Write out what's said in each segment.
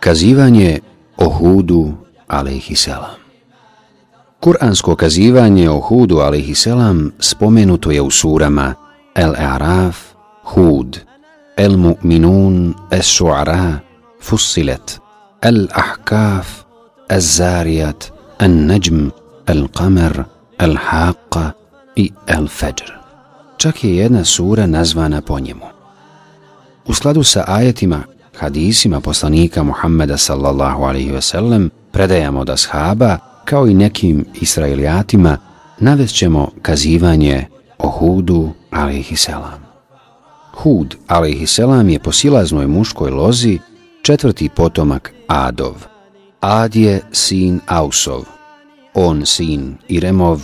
Kazivanje o Hudu alaihisselam Kur'ansko kazivanje o Hudu alaihisselam spomenuto je u surama El-Araf, Hud, El-Mu'minun, Es-Su'ara, Fussilet, El-Ahkaf, El-Zarijat, El-Najm, El-Qamer, Al-Haqqa i El-Fajr. Čak je jedna sura nazvana po njemu. U skladu sa ajetima, hadisima poslanika Muhammeda sallallahu alaihi sellem, predajamo od ashaba, kao i nekim israelijatima, navest ćemo kazivanje o Hudu alaihi selam. Hud alaihi selam je po silaznoj muškoj lozi četvrti potomak Adov. Ad je sin Ausov, on sin Iremov,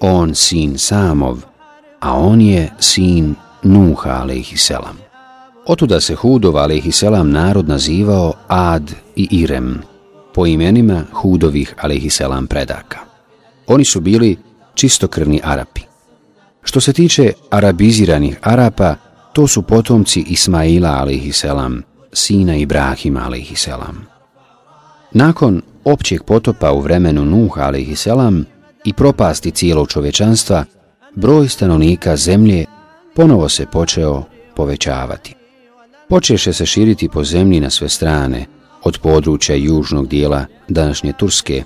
on sin Samov, a on je sin Nuha alaihi selam. Otuda se Hudov alaihi selam narod nazivao Ad i Irem, po imenima Hudovih alaihi selam predaka. Oni su bili čistokrvni Arapi. Što se tiče arabiziranih Arapa, to su potomci Ismaila alaihi selam, sina Ibrahima alaihi selam. Nakon općeg potopa u vremenu Nuh alaihi selam i propasti cijelog čovečanstva, broj stanovnika zemlje ponovo se počeo povećavati. Počeše se širiti po zemlji na sve strane, od područja južnog dijela današnje Turske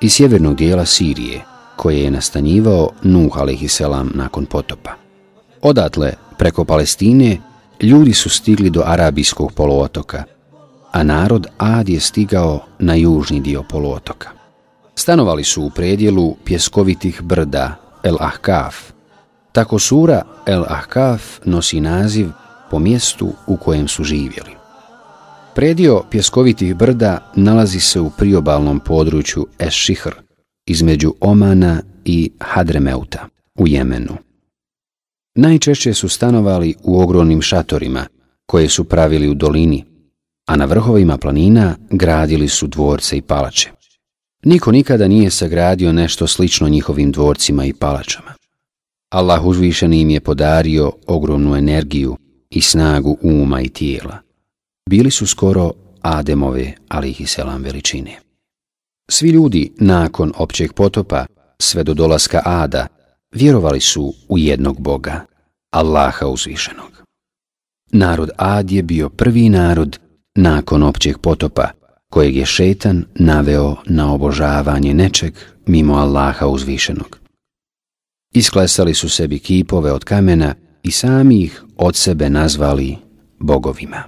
i sjevernog dijela Sirije, koje je nastanjivao Nuh a.s. nakon potopa. Odatle, preko Palestine, ljudi su stigli do Arabijskog poluotoka, a narod Ad je stigao na južni dio poluotoka. Stanovali su u predjelu pjeskovitih brda El Ahkaf. Tako sura El Ahkaf nosi naziv po mjestu u kojem su živjeli. Predio pjeskovitih brda nalazi se u priobalnom području Eš-Šihr, između Omana i Hadremeuta u Jemenu. Najčešće su stanovali u ogromnim šatorima koje su pravili u dolini, a na vrhovima planina gradili su dvorce i palače. Niko nikada nije sagradio nešto slično njihovim dvorcima i palačama. Allah uzvišen im je podario ogromnu energiju i snagu uma i tijela. Bili su skoro Ademove, ali ih i selam veličine. Svi ljudi nakon općeg potopa, sve do dolaska Ada, vjerovali su u jednog Boga, Allaha uzvišenog. Narod Ad je bio prvi narod nakon općeg potopa, kojeg je šetan naveo na obožavanje nečeg mimo Allaha uzvišenog. Isklesali su sebi kipove od kamena i sami ih od sebe nazvali bogovima.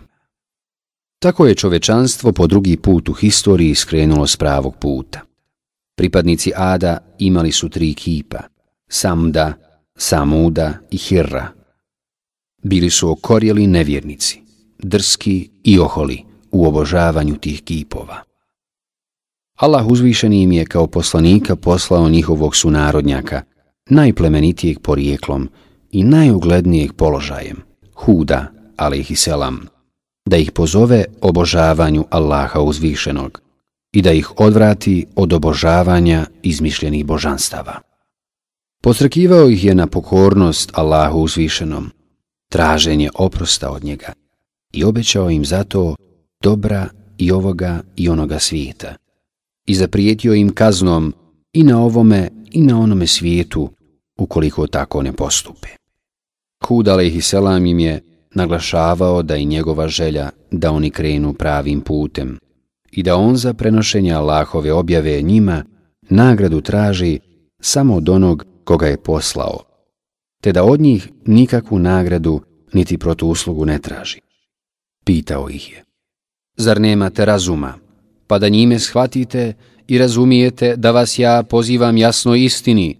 Tako je čovečanstvo po drugi put u historiji skrenulo s pravog puta. Pripadnici Ada imali su tri kipa, Samda, Samuda i Hirra. Bili su okorjeli nevjernici, drski i oholi u obožavanju tih kipova. Allah uzvišeni im je kao poslanika poslao njihovog sunarodnjaka, najplemenitijeg porijeklom i najuglednijeg položajem, Huda, selam, da ih pozove obožavanju Allaha uzvišenog i da ih odvrati od obožavanja izmišljenih božanstava. Postrkivao ih je na pokornost Allahu uzvišenom, traženje oprosta od njega i obećao im zato dobra i ovoga i onoga svijeta i zaprijetio im kaznom i na ovome i na onome svijetu ukoliko tako ne postupe. Hud selam im je naglašavao da i njegova želja da oni krenu pravim putem i da on za prenošenje Allahove objave njima nagradu traži samo od onog koga je poslao, te da od njih nikakvu nagradu niti protuuslugu ne traži. Pitao ih je, zar nemate razuma, pa da njime shvatite i razumijete da vas ja pozivam jasno istini,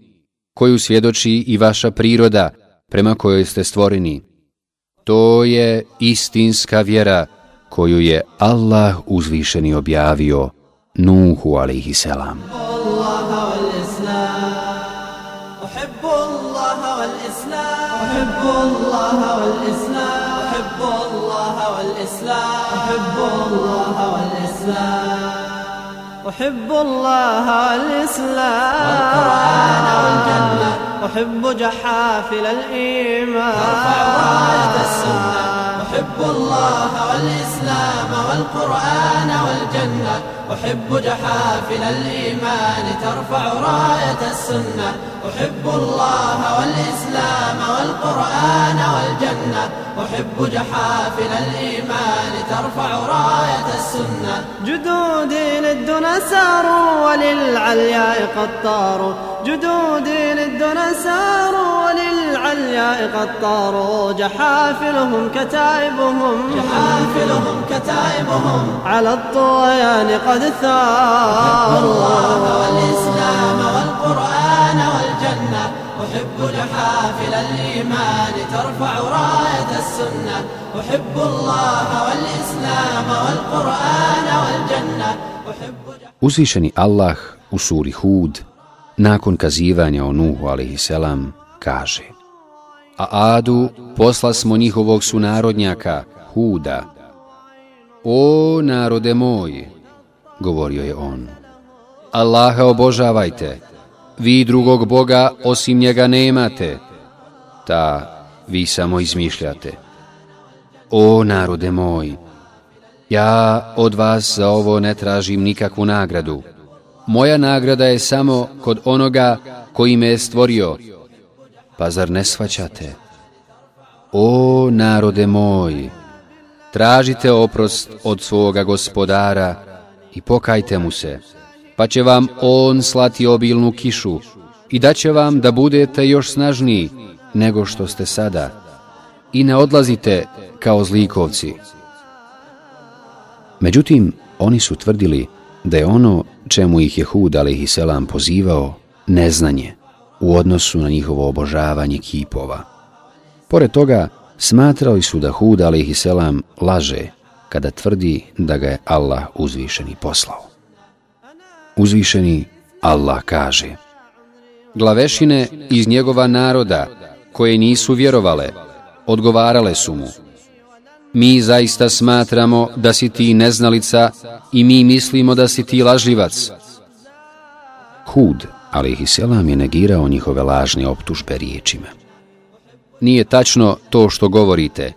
koju svjedoči i vaša priroda prema kojoj ste stvoreni, to je istinska vjera koju je Allah uzvišeni objavio Nuhu alaihi selam. أحب الله والإسلام والقرآن والجنة أحب جحافل الإيمان. راية السنة. أحب الله والإسلام والقرآن والجنة. أحب جحافل الإيمان ترفع رأية السنة. أحب الله والإسلام والقرآن والجنة. أحب جحافل الإيمان ترفع راية السنة. جدودي للدنا ساروا وللعلياء قد طاروا جدودي للدنا ساروا وللعلياء قد طاروا جحافلهم كتائبهم. جحافلهم كتائبهم. على الطغيان قد ثاروا الله والإسلام أحب جحافل الإيمان ترفع راية السنة أحب الله والإسلام والقرآن والجنة أحب Uzvišeni Allah u suri Hud, nakon kazivanja o Nuhu a.s. kaže A Adu posla smo njihovog sunarodnjaka, Huda. O narode moj, govorio je on, Allaha obožavajte, vi drugog Boga osim njega nemate, ta vi samo izmišljate. O narode moj, ja od vas za ovo ne tražim nikakvu nagradu. Moja nagrada je samo kod onoga koji me je stvorio. Pa zar ne shvaćate? O narode moj, tražite oprost od svoga gospodara i pokajte mu se, pa će vam on slati obilnu kišu i da će vam da budete još snažniji nego što ste sada i ne odlazite kao zlikovci. Međutim, oni su tvrdili da je ono čemu ih je Hud a.s. pozivao neznanje u odnosu na njihovo obožavanje kipova. Pored toga, smatrali su da Hud a.s. laže kada tvrdi da ga je Allah uzvišeni poslao. Uzvišeni Allah kaže Glavešine iz njegova naroda koje nisu vjerovale, odgovarale su mu Mi zaista smatramo da si ti neznalica i mi mislimo da si ti lažljivac. Hud, ali ih selam je negirao njihove lažne optužbe riječima. Nije tačno to što govorite,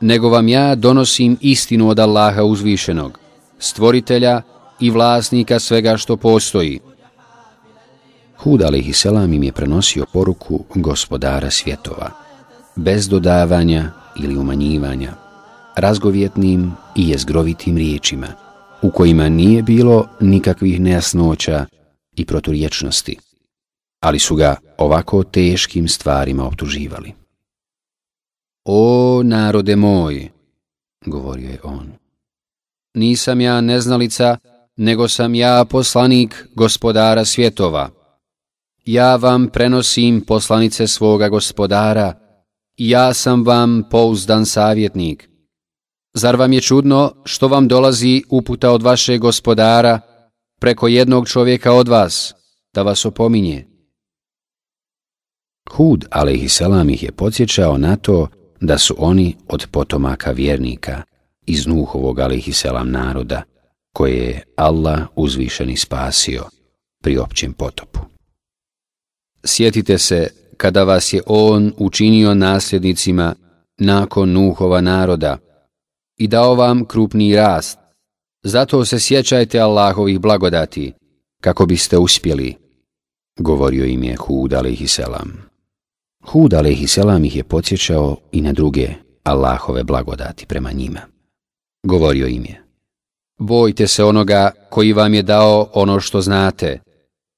nego vam ja donosim istinu od Allaha uzvišenog, stvoritelja i vlasnika svega što postoji. Hud, selam im je prenosio poruku gospodara svjetova, bez dodavanja ili umanjivanja razgovjetnim i jezgrovitim riječima, u kojima nije bilo nikakvih nejasnoća i proturječnosti, ali su ga ovako teškim stvarima optuživali. O narode moj, govorio je on, nisam ja neznalica, nego sam ja poslanik gospodara svjetova. Ja vam prenosim poslanice svoga gospodara, ja sam vam pouzdan savjetnik. Zar vam je čudno što vam dolazi uputa od vašeg gospodara preko jednog čovjeka od vas, da vas opominje? Hud, alaihissalam, ih je podsjećao na to da su oni od potomaka vjernika iz Nuhovog, alaihissalam, naroda, koje je Allah uzvišeni spasio pri općem potopu. Sjetite se kada vas je On učinio nasljednicima nakon Nuhova naroda, i dao vam krupni rast. Zato se sjećajte Allahovih blagodati, kako biste uspjeli, govorio im je Hud a.s. Hud a.s. ih je podsjećao i na druge Allahove blagodati prema njima. Govorio im je, bojte se onoga koji vam je dao ono što znate,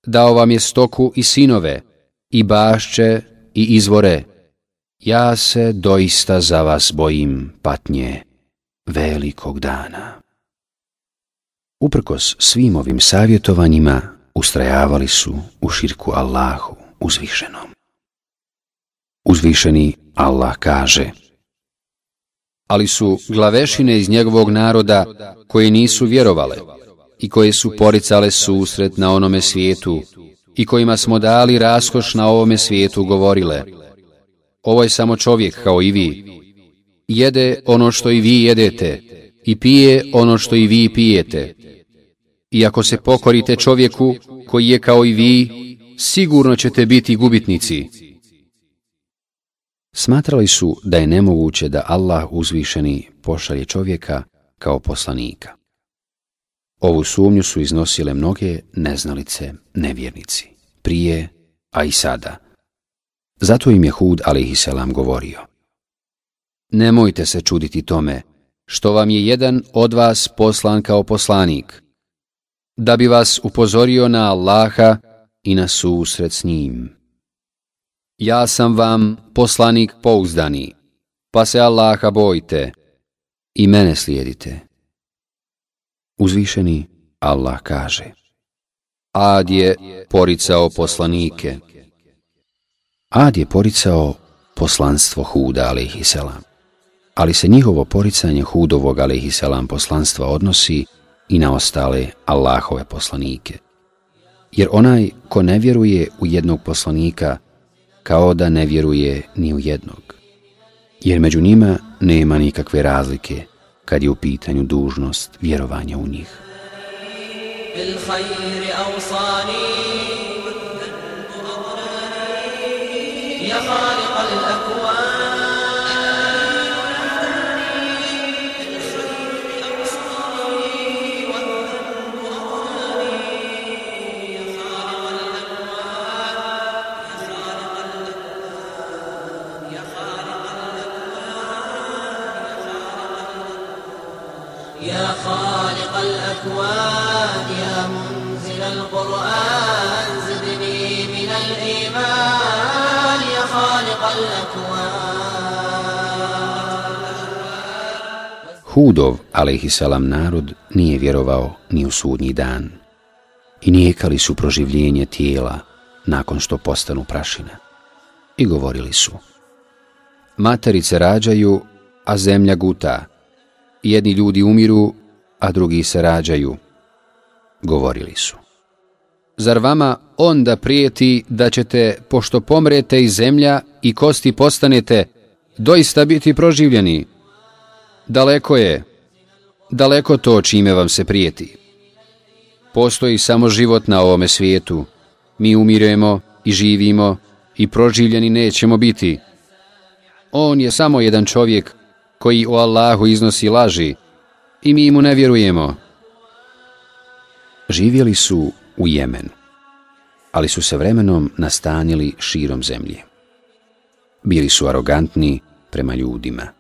dao vam je stoku i sinove, i bašće i izvore, ja se doista za vas bojim patnje velikog dana. Uprkos svim ovim savjetovanjima, ustrajavali su u širku Allahu uzvišenom. Uzvišeni Allah kaže Ali su glavešine iz njegovog naroda koje nisu vjerovale i koje su poricale susret na onome svijetu i kojima smo dali raskoš na ovome svijetu govorile Ovo je samo čovjek kao i vi jede ono što i vi jedete i pije ono što i vi pijete. I ako se pokorite čovjeku koji je kao i vi, sigurno ćete biti gubitnici. Smatrali su da je nemoguće da Allah uzvišeni pošalje čovjeka kao poslanika. Ovu sumnju su iznosile mnoge neznalice, nevjernici, prije, a i sada. Zato im je Hud a.s. govorio. Nemojte se čuditi tome, što vam je jedan od vas poslan kao poslanik, da bi vas upozorio na Allaha i na susret s njim. Ja sam vam poslanik pouzdani, pa se Allaha bojte i mene slijedite. Uzvišeni Allah kaže Ad je poricao poslanike. Ad je poricao poslanstvo Huda, alaihissalam. Ali se njihovo poricanje Hudovog, alaihissalam, poslanstva odnosi i na ostale Allahove poslanike. Jer onaj ko ne vjeruje u jednog poslanika, kao da ne vjeruje ni u jednog. Jer među njima nema nikakve razlike kad je u pitanju dužnost vjerovanja u njih. Hudov, alaihissalam, narod nije vjerovao ni u sudnji dan i nijekali su proživljenje tijela nakon što postanu prašina. I govorili su, materice rađaju, a zemlja guta, jedni ljudi umiru, a drugi se rađaju. Govorili su. Zar vama onda prijeti da ćete, pošto pomrete iz zemlja i kosti postanete, doista biti proživljeni? Daleko je, daleko to čime vam se prijeti. Postoji samo život na ovome svijetu. Mi umiremo i živimo i proživljeni nećemo biti. On je samo jedan čovjek koji o Allahu iznosi laži i mi mu ne vjerujemo. Živjeli su u Jemenu, ali su se vremenom nastanili širom zemlje. Bili su arogantni prema ljudima.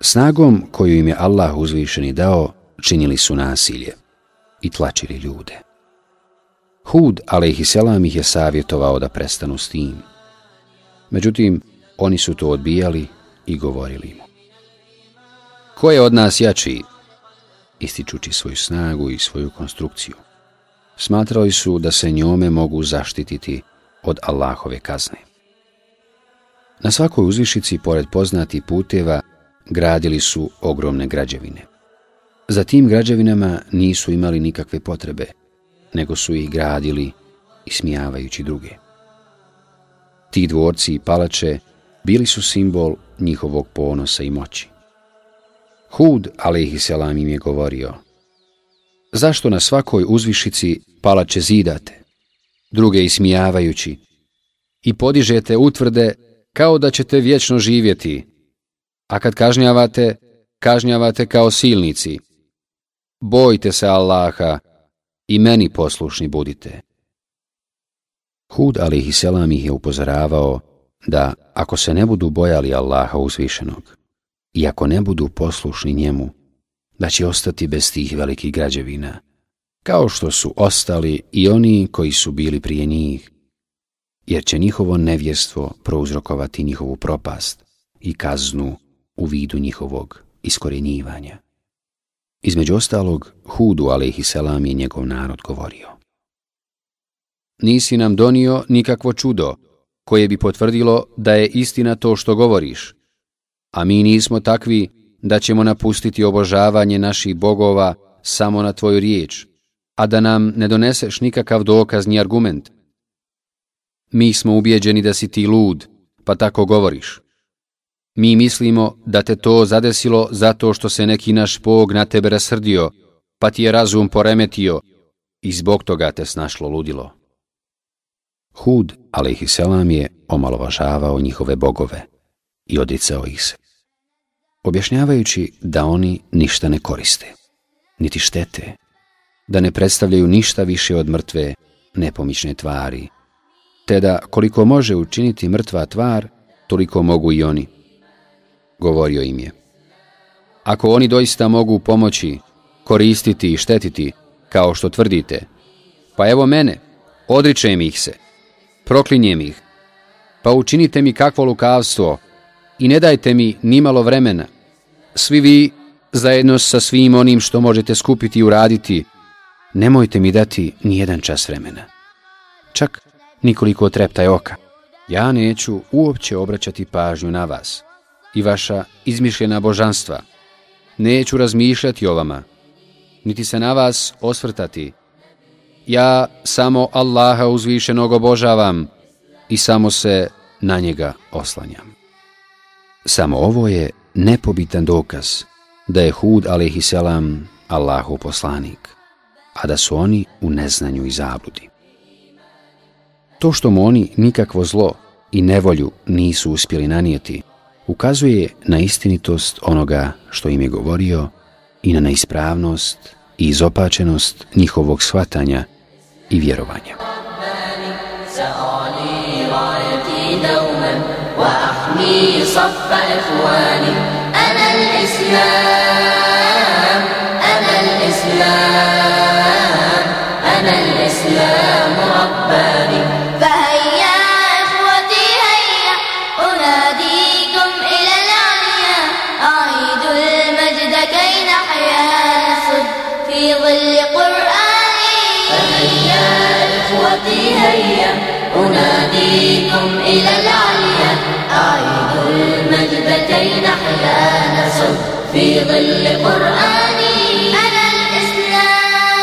Snagom koju im je Allah uzvišeni dao, činili su nasilje i tlačili ljude. Hud, alaihisselam, ih je savjetovao da prestanu s tim. Međutim, oni su to odbijali i govorili mu. Ko je od nas jači? Ističući svoju snagu i svoju konstrukciju. Smatrali su da se njome mogu zaštititi od Allahove kazne. Na svakoj uzvišici, pored poznati puteva, gradili su ogromne građevine. Za tim građevinama nisu imali nikakve potrebe, nego su ih gradili ismijavajući druge. Ti dvorci i palače bili su simbol njihovog ponosa i moći. Hud, alaihisselam, im je govorio, zašto na svakoj uzvišici palače zidate, druge ismijavajući, i podižete utvrde kao da ćete vječno živjeti, a kad kažnjavate, kažnjavate kao silnici. Bojte se Allaha i meni poslušni budite. Hud, alaihisselam, ih je upozoravao da ako se ne budu bojali Allaha uzvišenog i ako ne budu poslušni njemu, da će ostati bez tih velikih građevina, kao što su ostali i oni koji su bili prije njih, jer će njihovo nevjestvo prouzrokovati njihovu propast i kaznu u vidu njihovog iskorjenjivanja. Između ostalog, Hudu, alaihisselam, je njegov narod govorio. Nisi nam donio nikakvo čudo, koje bi potvrdilo da je istina to što govoriš, a mi nismo takvi da ćemo napustiti obožavanje naših bogova samo na tvoju riječ, a da nam ne doneseš nikakav dokazni argument. Mi smo ubijeđeni da si ti lud, pa tako govoriš. Mi mislimo da te to zadesilo zato što se neki naš bog na tebe rasrdio, pa ti je razum poremetio i zbog toga te snašlo ludilo. Hud, alaihisselam, je omalovažavao njihove bogove i odicao ih se. Objašnjavajući da oni ništa ne koriste, niti štete, da ne predstavljaju ništa više od mrtve nepomične tvari, te da koliko može učiniti mrtva tvar, toliko mogu i oni. Govorio im je. Ako oni doista mogu pomoći, koristiti i štetiti, kao što tvrdite, pa evo mene, odričem ih se, proklinjem ih, pa učinite mi kakvo lukavstvo i ne dajte mi nimalo vremena. Svi vi, zajedno sa svim onim što možete skupiti i uraditi, nemojte mi dati ni jedan čas vremena. Čak nikoliko treptaj oka. Ja neću uopće obraćati pažnju na vas i vaša izmišljena božanstva. Neću razmišljati o vama, niti se na vas osvrtati. Ja samo Allaha uzvišenog obožavam i samo se na njega oslanjam. Samo ovo je nepobitan dokaz da je Hud a.s. Allahu poslanik, a da su oni u neznanju i zabludi. To što mu oni nikakvo zlo i nevolju nisu uspjeli nanijeti, ukazuje na istinitost onoga što im je govorio i na neispravnost i izopačenost njihovog shvatanja i vjerovanja. أناديكم إلى العليا أعيد المجد كي نحيا نسد في ظل قرآني أنا الإسلام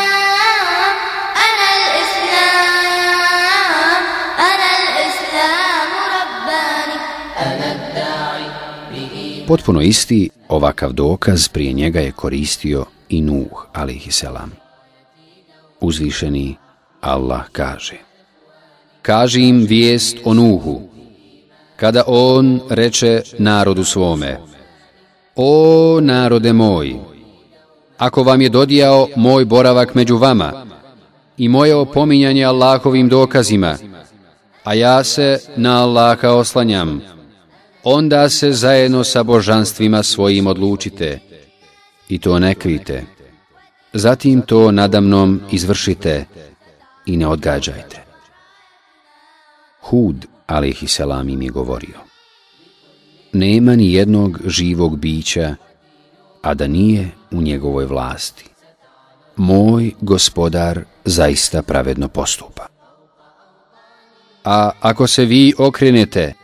أنا الإسلام أنا الإسلام رباني أنا الداعي Potpuno isti ovakav dokaz prije njega je koristio i Nuh, alaihisselam. Uzvišeni Allah kaže Kaži im vijest o Nuhu, kada on reče narodu svome, O narode moj, ako vam je dodijao moj boravak među vama i moje opominjanje Allahovim dokazima, a ja se na Allaha oslanjam, onda se zajedno sa božanstvima svojim odlučite i to ne krite. Zatim to nadamnom izvršite i ne odgađajte. Hud, alaihissalam, im je govorio. Nema ni jednog živog bića, a da nije u njegovoj vlasti. Moj gospodar zaista pravedno postupa. A ako se vi okrenete,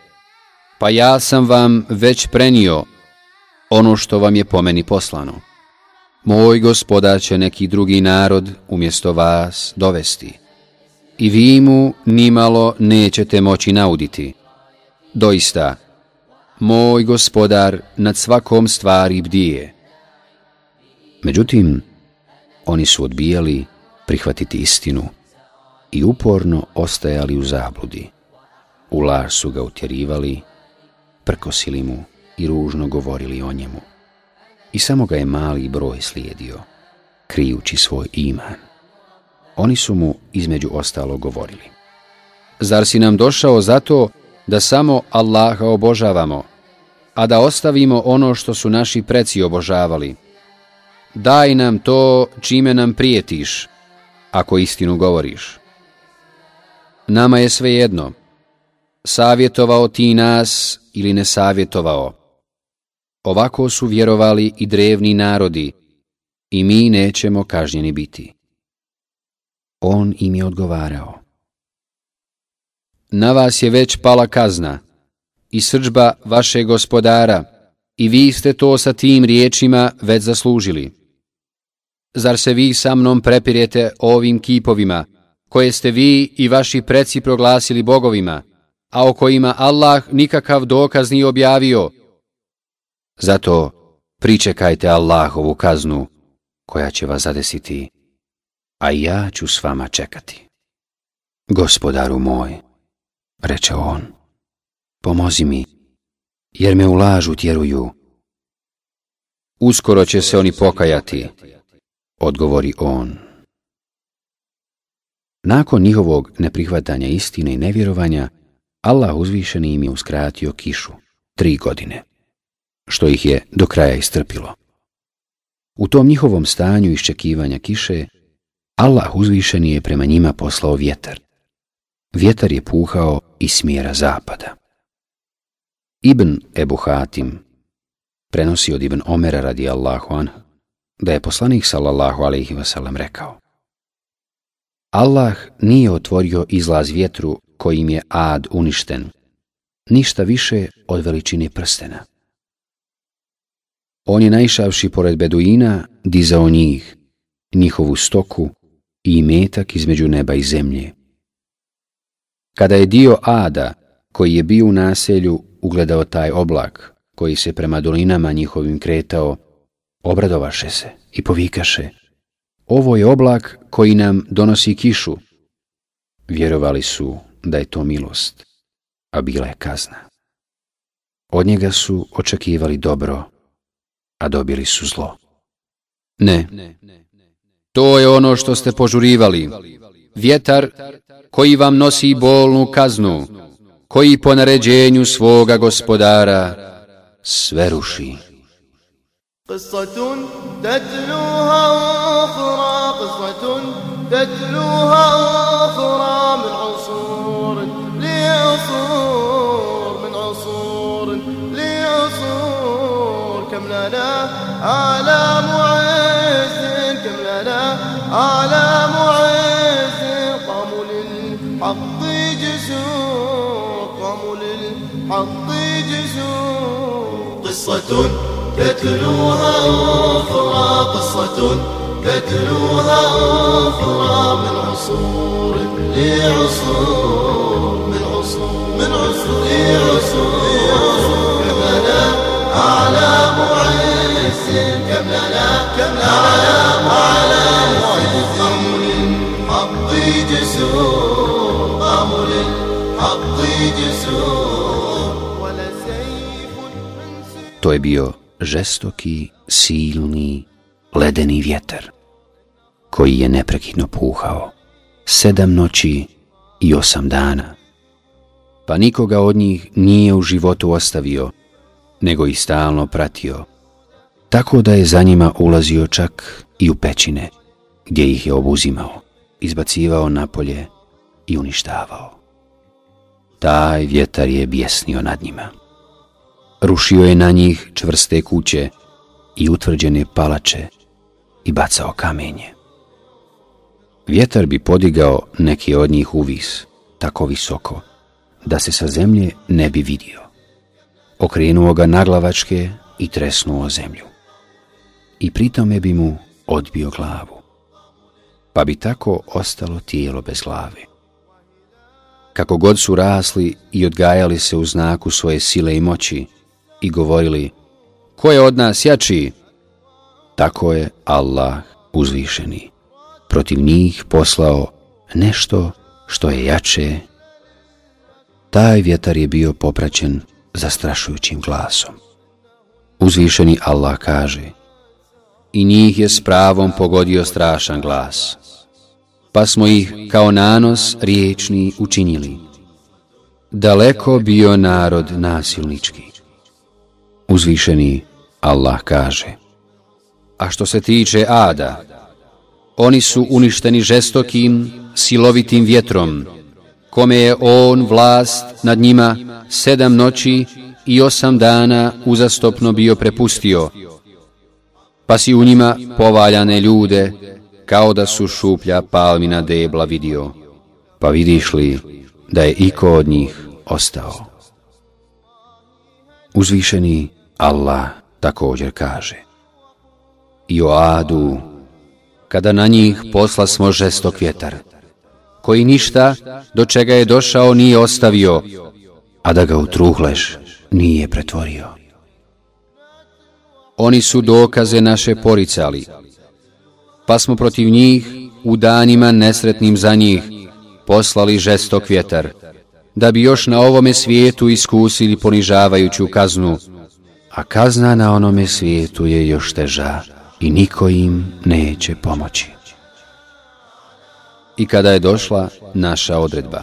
pa ja sam vam već prenio ono što vam je po meni poslano. Moj gospodar će neki drugi narod umjesto vas dovesti i vi mu nimalo nećete moći nauditi. Doista, moj gospodar nad svakom stvari bdije. Međutim, oni su odbijali prihvatiti istinu i uporno ostajali u zabludi. U laž su ga utjerivali, prkosili mu i ružno govorili o njemu. I samo ga je mali broj slijedio, krijući svoj iman. Oni su mu između ostalo govorili. Zar si nam došao zato da samo Allaha obožavamo, a da ostavimo ono što su naši preci obožavali? Daj nam to čime nam prijetiš, ako istinu govoriš. Nama je sve jedno, savjetovao ti nas ili ne savjetovao. Ovako su vjerovali i drevni narodi i mi nećemo kažnjeni biti. On im je odgovarao. Na vas je već pala kazna i srđba vaše gospodara i vi ste to sa tim riječima već zaslužili. Zar se vi sa mnom prepirete ovim kipovima koje ste vi i vaši preci proglasili bogovima, a o kojima Allah nikakav dokaz nije objavio? Zato pričekajte Allahovu kaznu koja će vas zadesiti a ja ću s vama čekati. Gospodaru moj, reče on, pomozi mi, jer me u lažu tjeruju. Uskoro će se oni pokajati, odgovori on. Nakon njihovog neprihvatanja istine i nevjerovanja, Allah uzvišeni im je uskratio kišu, tri godine, što ih je do kraja istrpilo. U tom njihovom stanju iščekivanja kiše, Allah uzvišeni je prema njima poslao vjetar. Vjetar je puhao iz smjera zapada. Ibn Ebu Hatim prenosi od Ibn Omera radi Allahu an, da je poslanik sallallahu alaihi wasallam rekao Allah nije otvorio izlaz vjetru kojim je ad uništen, ništa više od veličine prstena. On je najšavši pored beduina dizao njih, njihovu stoku i metak između neba i zemlje. Kada je dio Ada, koji je bio u naselju, ugledao taj oblak, koji se prema dolinama njihovim kretao, obradovaše se i povikaše. Ovo je oblak koji nam donosi kišu. Vjerovali su da je to milost, a bila je kazna. Od njega su očekivali dobro, a dobili su zlo. Ne, to je ono što ste požurivali. Vjetar koji vam nosi bolnu kaznu, koji po naređenju svoga gospodara sve ruši. قصة قصة تتلوها أخرى قصة تتلوها أخرى من عصور لعصور من عصور من عصور لعصور. كم لنا أعلام عز كم لنا كم أعلام عز. قاموا للحق جسور قاموا للحق جسور. To je bio žestoki, silni, ledeni vjetar, koji je neprekidno puhao, sedam noći i osam dana. Pa nikoga od njih nije u životu ostavio, nego ih stalno pratio, tako da je za njima ulazio čak i u pećine, gdje ih je obuzimao, izbacivao napolje i uništavao. Taj vjetar je bjesnio nad njima. Rušio je na njih čvrste kuće i utvrđene palače i bacao kamenje. Vjetar bi podigao neki od njih uvis, tako visoko, da se sa zemlje ne bi vidio. Okrenuo ga naglavačke i tresnuo zemlju. I pritome bi mu odbio glavu. Pa bi tako ostalo tijelo bez glave. Kako god su rasli i odgajali se u znaku svoje sile i moći i govorili Ko je od nas jači? Tako je Allah uzvišeni. Protiv njih poslao nešto što je jače. Taj vjetar je bio popraćen zastrašujućim glasom. Uzvišeni Allah kaže I njih je s pravom pogodio strašan glas. Pa smo ih kao nanos riječni učinili. Daleko bio narod nasilnički. Uzvišeni Allah kaže A što se tiče Ada, oni su uništeni žestokim, silovitim vjetrom, kome je on vlast nad njima sedam noći i osam dana uzastopno bio prepustio, pa si u njima povaljane ljude, kao da su šuplja palmina debla vidio, pa vidiš li da je iko od njih ostao. Uzvišeni Allah također kaže I o Adu, kada na njih posla smo žestok vjetar, koji ništa do čega je došao nije ostavio, a da ga utruhleš nije pretvorio. Oni su dokaze naše poricali, pa smo protiv njih u danima nesretnim za njih poslali žestok vjetar, da bi još na ovome svijetu iskusili ponižavajuću kaznu, a kazna na onome svijetu je još teža i niko im neće pomoći. I kada je došla naša odredba,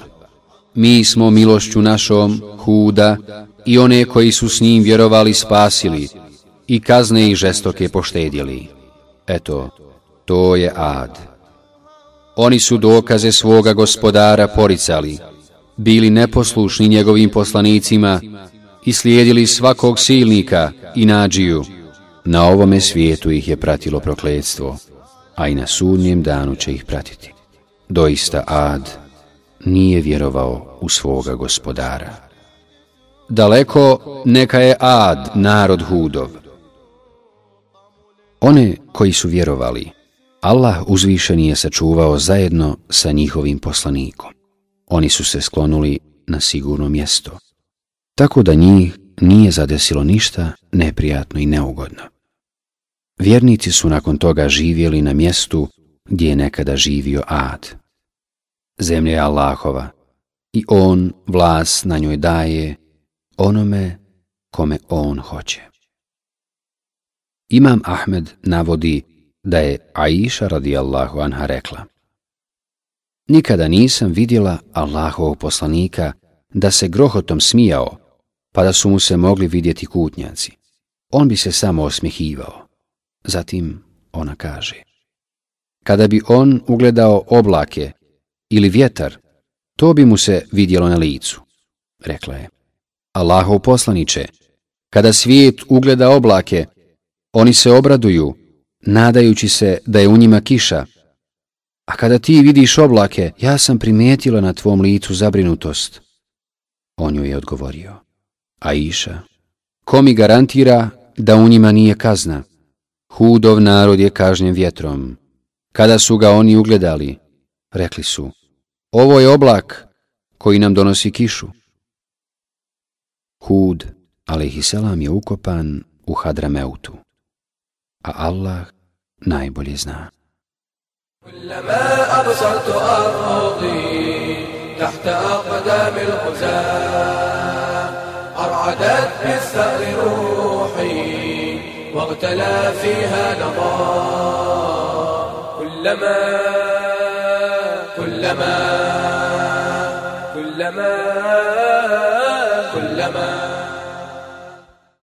mi smo milošću našom Huda i one koji su s njim vjerovali spasili i kazne ih žestoke poštedjeli. Eto, to je ad. Oni su dokaze svoga gospodara poricali, bili neposlušni njegovim poslanicima i slijedili svakog silnika i nađiju. Na ovome svijetu ih je pratilo prokledstvo, a i na sudnjem danu će ih pratiti. Doista ad nije vjerovao u svoga gospodara. Daleko neka je ad, narod hudov. One koji su vjerovali, Allah uzvišeni je sačuvao zajedno sa njihovim poslanikom. Oni su se sklonuli na sigurno mjesto, tako da njih nije zadesilo ništa neprijatno i neugodno. Vjernici su nakon toga živjeli na mjestu gdje je nekada živio Ad. Zemlja je Allahova i On vlas na njoj daje onome kome On hoće. Imam Ahmed navodi da je Aisha radijallahu anha rekla Nikada nisam vidjela Allahovog poslanika da se grohotom smijao, pa da su mu se mogli vidjeti kutnjaci. On bi se samo osmihivao. Zatim ona kaže Kada bi on ugledao oblake ili vjetar, to bi mu se vidjelo na licu. Rekla je Allahov poslaniče, kada svijet ugleda oblake, oni se obraduju, nadajući se da je u njima kiša, a kada ti vidiš oblake, ja sam primijetila na tvom licu zabrinutost. On joj je odgovorio. Aisha, ko mi garantira da u njima nije kazna? Hudov narod je kažnjen vjetrom. Kada su ga oni ugledali, rekli su, ovo je oblak koji nam donosi kišu. Hud, alaihisselam, je ukopan u Hadrameutu, a Allah najbolje zna. كلما أبصرت أرضي تحت أقدام الخزاة أرعدت بالثأر روحي واغتلى فيها كلما كلما كلما كلما